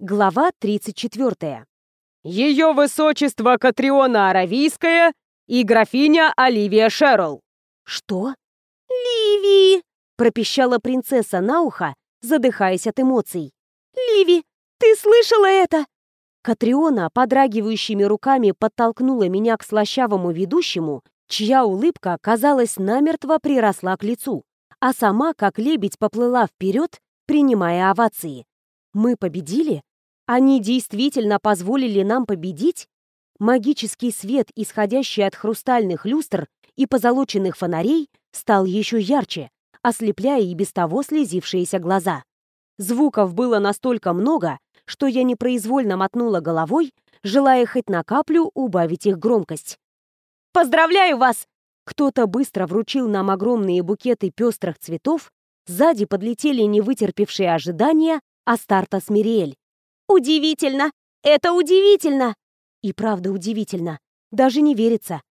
Глава 34. Ее высочество Катриона Аравийская и графиня Оливия Шерл. Что? Ливи! пропищала принцесса на ухо, задыхаясь от эмоций. Ливи, ты слышала это? Катриона подрагивающими руками подтолкнула меня к слащавому ведущему, чья улыбка, казалось, намертво приросла к лицу, а сама, как лебедь, поплыла вперед, принимая овации. Мы победили? Они действительно позволили нам победить? Магический свет, исходящий от хрустальных люстр и позолоченных фонарей, стал еще ярче, ослепляя и без того слезившиеся глаза. Звуков было настолько много, что я непроизвольно мотнула головой, желая хоть на каплю убавить их громкость. «Поздравляю вас!» Кто-то быстро вручил нам огромные букеты пестрых цветов, сзади подлетели невытерпевшие ожидания Астарта Смириэль. Удивительно! Это удивительно! И правда удивительно. Даже не верится.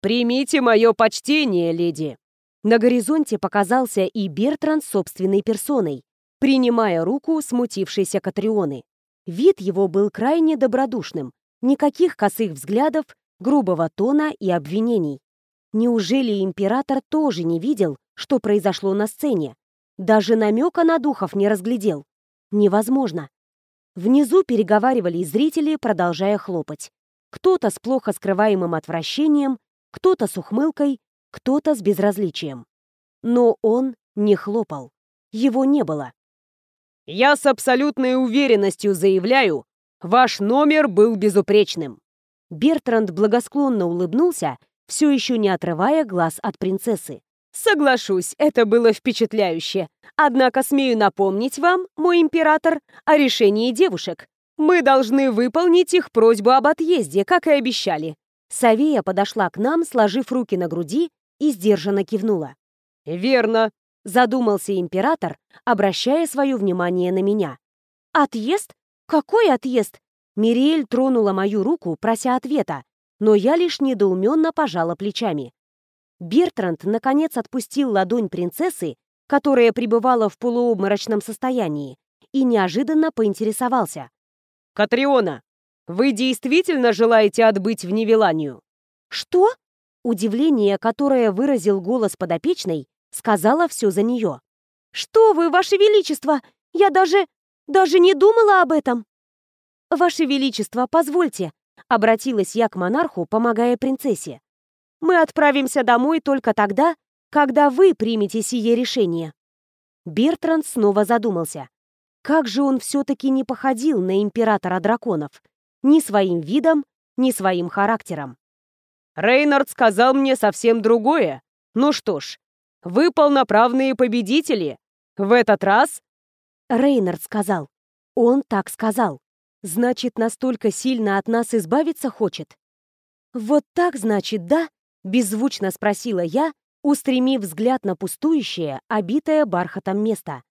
«Примите мое почтение, леди!» На горизонте показался и Бертран собственной персоной, принимая руку смутившейся Катрионы. Вид его был крайне добродушным, никаких косых взглядов, грубого тона и обвинений. Неужели император тоже не видел, что произошло на сцене? Даже намека на духов не разглядел. Невозможно. Внизу переговаривали зрители, продолжая хлопать. Кто-то с плохо скрываемым отвращением, кто-то с ухмылкой, кто-то с безразличием. Но он не хлопал. Его не было. «Я с абсолютной уверенностью заявляю, ваш номер был безупречным!» Бертранд благосклонно улыбнулся, все еще не отрывая глаз от принцессы. Соглашусь, это было впечатляюще. Однако смею напомнить вам, мой император, о решении девушек. Мы должны выполнить их просьбу об отъезде, как и обещали. Савея подошла к нам, сложив руки на груди и сдержанно кивнула. «Верно», — задумался император, обращая свое внимание на меня. «Отъезд? Какой отъезд?» Мириэль тронула мою руку, прося ответа, но я лишь недоуменно пожала плечами. Бертранд, наконец, отпустил ладонь принцессы, которая пребывала в полуобморочном состоянии, и неожиданно поинтересовался. «Катриона, вы действительно желаете отбыть в Невеланию?» «Что?» Удивление, которое выразил голос подопечной, сказала все за нее. «Что вы, Ваше Величество! Я даже... даже не думала об этом!» «Ваше Величество, позвольте!» — обратилась я к монарху, помогая принцессе. Мы отправимся домой только тогда, когда вы примете сие решение». Бертранд снова задумался. Как же он все-таки не походил на императора драконов? Ни своим видом, ни своим характером. «Рейнард сказал мне совсем другое. Ну что ж, вы полноправные победители. В этот раз...» Рейнард сказал. Он так сказал. Значит, настолько сильно от нас избавиться хочет? Вот так, значит, да? Беззвучно спросила я, устремив взгляд на пустующее, обитое бархатом место.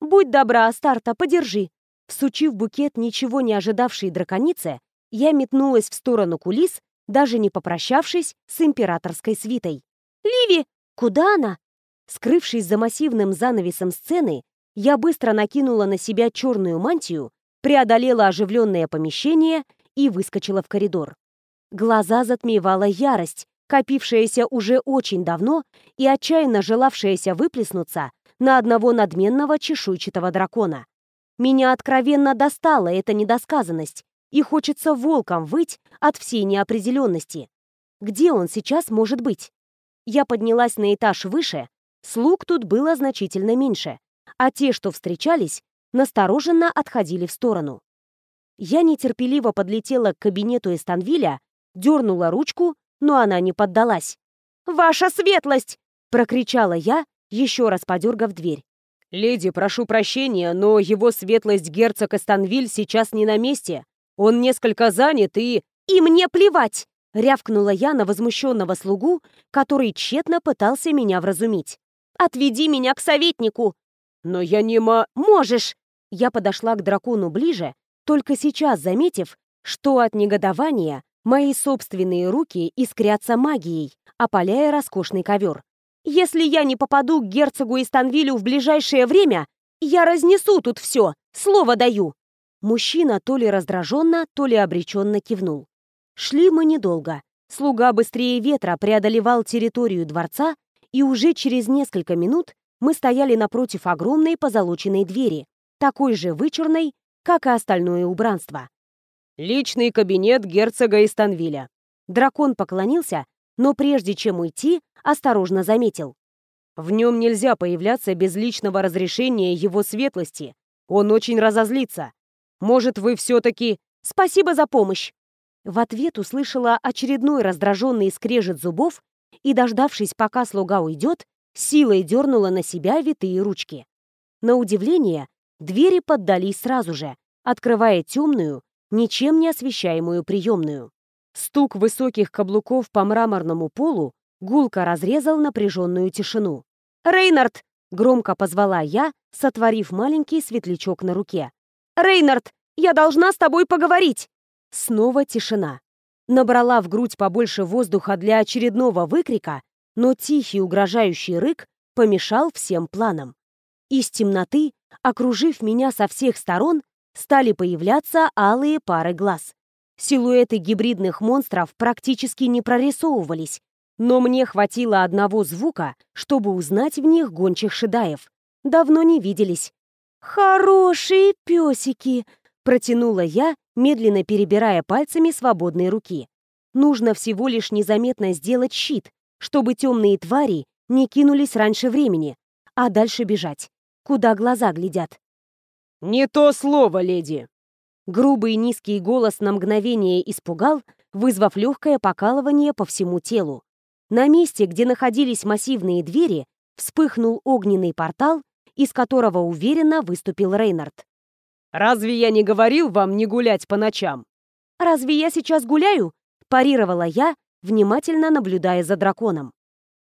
«Будь добра, Старта, подержи!» Всучив букет ничего не ожидавшей драконице, я метнулась в сторону кулис, даже не попрощавшись с императорской свитой. «Ливи! Куда она?» Скрывшись за массивным занавесом сцены, я быстро накинула на себя черную мантию, преодолела оживленное помещение и выскочила в коридор. Глаза затмевала ярость, копившаяся уже очень давно и отчаянно желавшаяся выплеснуться на одного надменного чешуйчатого дракона. Меня откровенно достала эта недосказанность, и хочется волком выть от всей неопределенности. Где он сейчас может быть? Я поднялась на этаж выше, слуг тут было значительно меньше, а те, что встречались, настороженно отходили в сторону. Я нетерпеливо подлетела к кабинету Эстанвиля, дернула ручку но она не поддалась. «Ваша светлость!» — прокричала я, еще раз подергав дверь. «Леди, прошу прощения, но его светлость герцог Эстанвиль сейчас не на месте. Он несколько занят и...» «И мне плевать!» — рявкнула я на возмущенного слугу, который тщетно пытался меня вразумить. «Отведи меня к советнику!» «Но я не ма...» «Можешь!» Я подошла к дракону ближе, только сейчас заметив, что от негодования Мои собственные руки искрятся магией, опаляя роскошный ковер. Если я не попаду к герцогу Истанвилю в ближайшее время, я разнесу тут все, слово даю. Мужчина то ли раздраженно, то ли обреченно кивнул. Шли мы недолго. Слуга быстрее ветра преодолевал территорию дворца, и уже через несколько минут мы стояли напротив огромной позолоченной двери, такой же вычурной, как и остальное убранство. «Личный кабинет герцога Истанвиля». Дракон поклонился, но прежде чем уйти, осторожно заметил. «В нем нельзя появляться без личного разрешения его светлости. Он очень разозлится. Может, вы все-таки...» «Спасибо за помощь!» В ответ услышала очередной раздраженный скрежет зубов и, дождавшись, пока слуга уйдет, силой дернула на себя витые ручки. На удивление, двери поддались сразу же, открывая темную, ничем не освещаемую приемную. Стук высоких каблуков по мраморному полу гулко разрезал напряженную тишину. «Рейнард!» — громко позвала я, сотворив маленький светлячок на руке. «Рейнард, я должна с тобой поговорить!» Снова тишина. Набрала в грудь побольше воздуха для очередного выкрика, но тихий угрожающий рык помешал всем планам. Из темноты, окружив меня со всех сторон, стали появляться алые пары глаз. Силуэты гибридных монстров практически не прорисовывались, но мне хватило одного звука, чтобы узнать в них гончих шедаев. Давно не виделись. «Хорошие песики!» — протянула я, медленно перебирая пальцами свободной руки. Нужно всего лишь незаметно сделать щит, чтобы темные твари не кинулись раньше времени, а дальше бежать, куда глаза глядят. «Не то слово, леди!» Грубый низкий голос на мгновение испугал, вызвав легкое покалывание по всему телу. На месте, где находились массивные двери, вспыхнул огненный портал, из которого уверенно выступил Рейнард. «Разве я не говорил вам не гулять по ночам?» «Разве я сейчас гуляю?» – парировала я, внимательно наблюдая за драконом.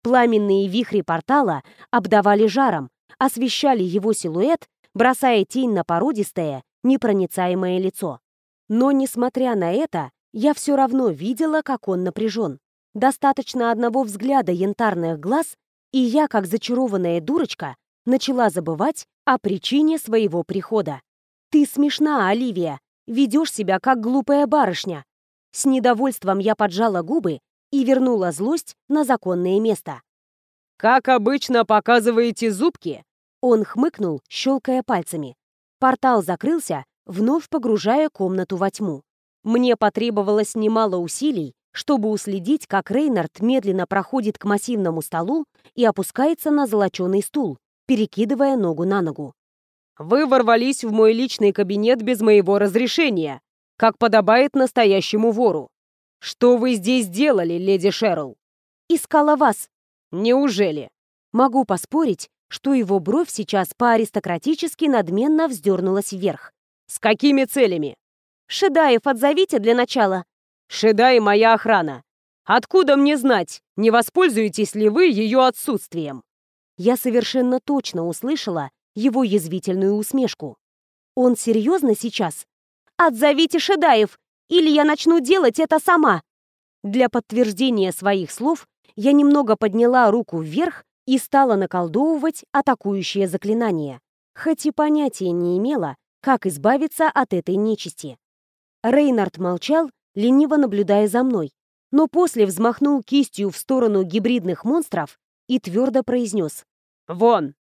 Пламенные вихри портала обдавали жаром, освещали его силуэт, бросая тень на породистое, непроницаемое лицо. Но, несмотря на это, я все равно видела, как он напряжен. Достаточно одного взгляда янтарных глаз, и я, как зачарованная дурочка, начала забывать о причине своего прихода. «Ты смешна, Оливия, ведешь себя как глупая барышня». С недовольством я поджала губы и вернула злость на законное место. «Как обычно показываете зубки?» Он хмыкнул, щелкая пальцами. Портал закрылся, вновь погружая комнату во тьму. Мне потребовалось немало усилий, чтобы уследить, как Рейнард медленно проходит к массивному столу и опускается на золоченый стул, перекидывая ногу на ногу. «Вы ворвались в мой личный кабинет без моего разрешения, как подобает настоящему вору. Что вы здесь делали, леди Шерл?» «Искала вас». «Неужели?» Могу поспорить, что его бровь сейчас по-аристократически надменно вздернулась вверх. «С какими целями?» «Шедаев отзовите для начала». «Шедай моя охрана. Откуда мне знать, не воспользуетесь ли вы ее отсутствием?» Я совершенно точно услышала его язвительную усмешку. «Он серьезно сейчас? Отзовите Шедаев, или я начну делать это сама!» Для подтверждения своих слов я немного подняла руку вверх и стала наколдовывать атакующее заклинание, хоть и понятия не имела, как избавиться от этой нечисти. Рейнард молчал, лениво наблюдая за мной, но после взмахнул кистью в сторону гибридных монстров и твердо произнес «Вон!».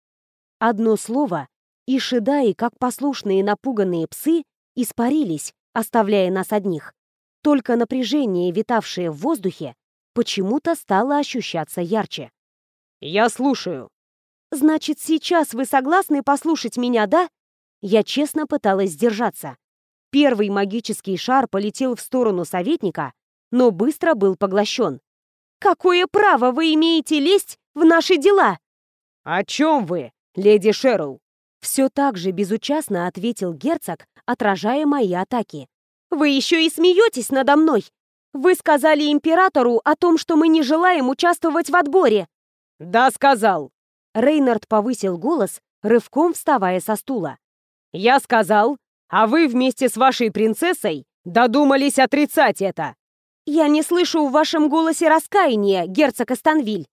Одно слово, и шедаи, как послушные напуганные псы, испарились, оставляя нас одних. Только напряжение, витавшее в воздухе, почему-то стало ощущаться ярче. «Я слушаю». «Значит, сейчас вы согласны послушать меня, да?» Я честно пыталась сдержаться. Первый магический шар полетел в сторону советника, но быстро был поглощен. «Какое право вы имеете лезть в наши дела?» «О чем вы, леди Шерл?» Все так же безучастно ответил герцог, отражая мои атаки. «Вы еще и смеетесь надо мной! Вы сказали императору о том, что мы не желаем участвовать в отборе!» «Да, сказал!» Рейнард повысил голос, рывком вставая со стула. «Я сказал, а вы вместе с вашей принцессой додумались отрицать это!» «Я не слышу в вашем голосе раскаяния, герцог Астанвиль!»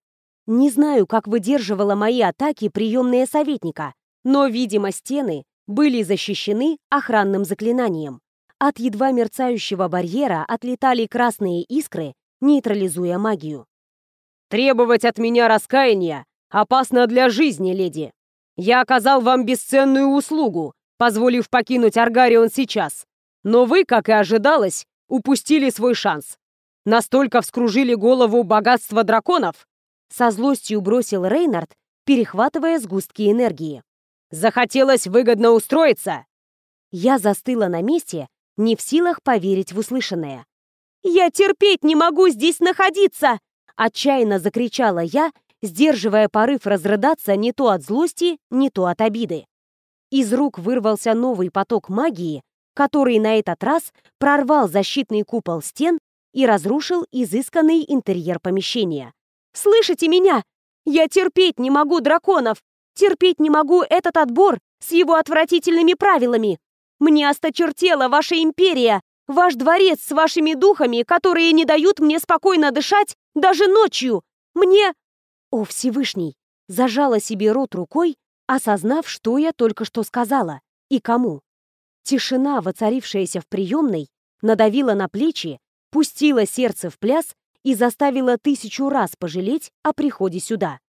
Не знаю, как выдерживала мои атаки приемная советника, но, видимо, стены были защищены охранным заклинанием. От едва мерцающего барьера отлетали красные искры, нейтрализуя магию. «Требовать от меня раскаяния опасно для жизни, леди. Я оказал вам бесценную услугу, позволив покинуть Аргарион сейчас. Но вы, как и ожидалось, упустили свой шанс. Настолько вскружили голову богатства драконов!» Со злостью бросил Рейнард, перехватывая сгустки энергии. «Захотелось выгодно устроиться!» Я застыла на месте, не в силах поверить в услышанное. «Я терпеть не могу здесь находиться!» Отчаянно закричала я, сдерживая порыв разрыдаться не то от злости, не то от обиды. Из рук вырвался новый поток магии, который на этот раз прорвал защитный купол стен и разрушил изысканный интерьер помещения. «Слышите меня? Я терпеть не могу драконов! Терпеть не могу этот отбор с его отвратительными правилами! Мне осточертела ваша империя, ваш дворец с вашими духами, которые не дают мне спокойно дышать даже ночью! Мне...» О, Всевышний! Зажала себе рот рукой, осознав, что я только что сказала и кому. Тишина, воцарившаяся в приемной, надавила на плечи, пустила сердце в пляс и заставила тысячу раз пожалеть о приходе сюда.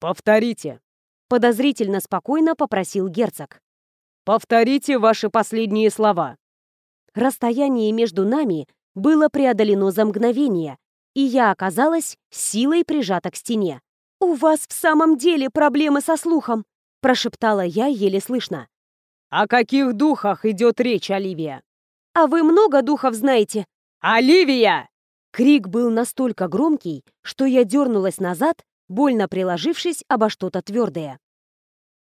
«Повторите», — подозрительно спокойно попросил герцог. «Повторите ваши последние слова». Расстояние между нами было преодолено за мгновение, и я оказалась силой прижата к стене. «У вас в самом деле проблемы со слухом», — прошептала я еле слышно. «О каких духах идет речь, Оливия?» «А вы много духов знаете?» «Оливия!» Крик был настолько громкий, что я дернулась назад, больно приложившись обо что-то твердое.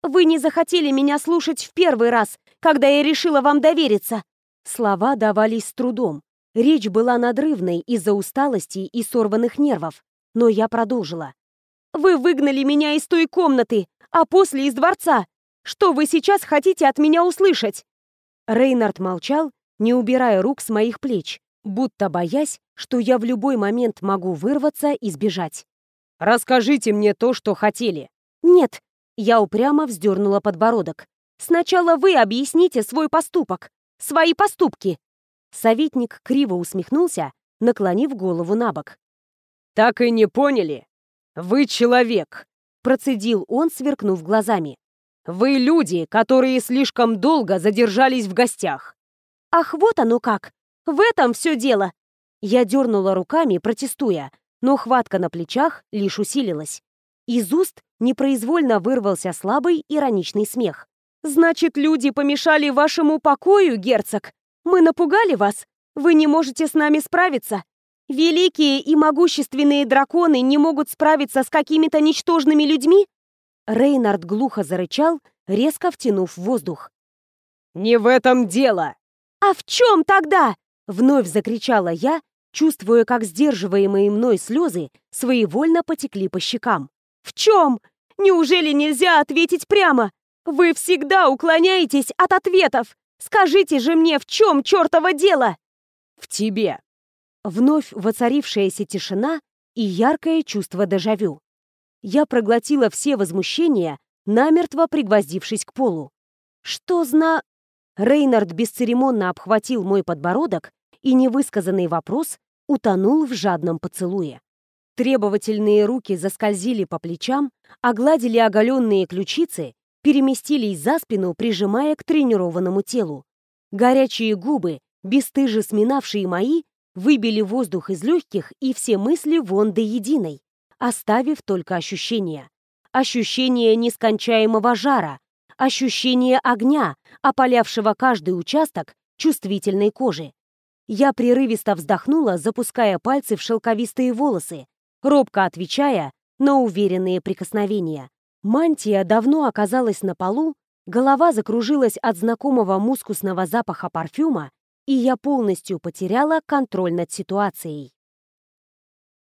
«Вы не захотели меня слушать в первый раз, когда я решила вам довериться!» Слова давались с трудом. Речь была надрывной из-за усталости и сорванных нервов, но я продолжила. «Вы выгнали меня из той комнаты, а после из дворца. Что вы сейчас хотите от меня услышать?» Рейнард молчал, не убирая рук с моих плеч, будто боясь, что я в любой момент могу вырваться и сбежать. «Расскажите мне то, что хотели». «Нет», — я упрямо вздернула подбородок. «Сначала вы объясните свой поступок, свои поступки». Советник криво усмехнулся, наклонив голову на бок. «Так и не поняли? Вы человек», — процедил он, сверкнув глазами. «Вы люди, которые слишком долго задержались в гостях». «Ах, вот оно как! В этом все дело!» Я дернула руками, протестуя, но хватка на плечах лишь усилилась. Из уст непроизвольно вырвался слабый ироничный смех. «Значит, люди помешали вашему покою, герцог? Мы напугали вас? Вы не можете с нами справиться? Великие и могущественные драконы не могут справиться с какими-то ничтожными людьми?» Рейнард глухо зарычал, резко втянув воздух. «Не в этом дело!» «А в чем тогда?» Вновь закричала я, чувствуя, как сдерживаемые мной слезы своевольно потекли по щекам. «В чем? Неужели нельзя ответить прямо? Вы всегда уклоняетесь от ответов! Скажите же мне, в чем чертово дело?» «В тебе!» Вновь воцарившаяся тишина и яркое чувство дежавю. Я проглотила все возмущения, намертво пригвоздившись к полу. «Что зна...» Рейнард бесцеремонно обхватил мой подбородок и невысказанный вопрос утонул в жадном поцелуе. Требовательные руки заскользили по плечам, огладили оголенные ключицы, переместились за спину, прижимая к тренированному телу. Горячие губы, бесстыже сминавшие мои, выбили воздух из легких и все мысли вон до единой, оставив только ощущения. Ощущение нескончаемого жара, ощущение огня, опалявшего каждый участок чувствительной кожи. Я прерывисто вздохнула, запуская пальцы в шелковистые волосы, робко отвечая на уверенные прикосновения. Мантия давно оказалась на полу, голова закружилась от знакомого мускусного запаха парфюма, и я полностью потеряла контроль над ситуацией.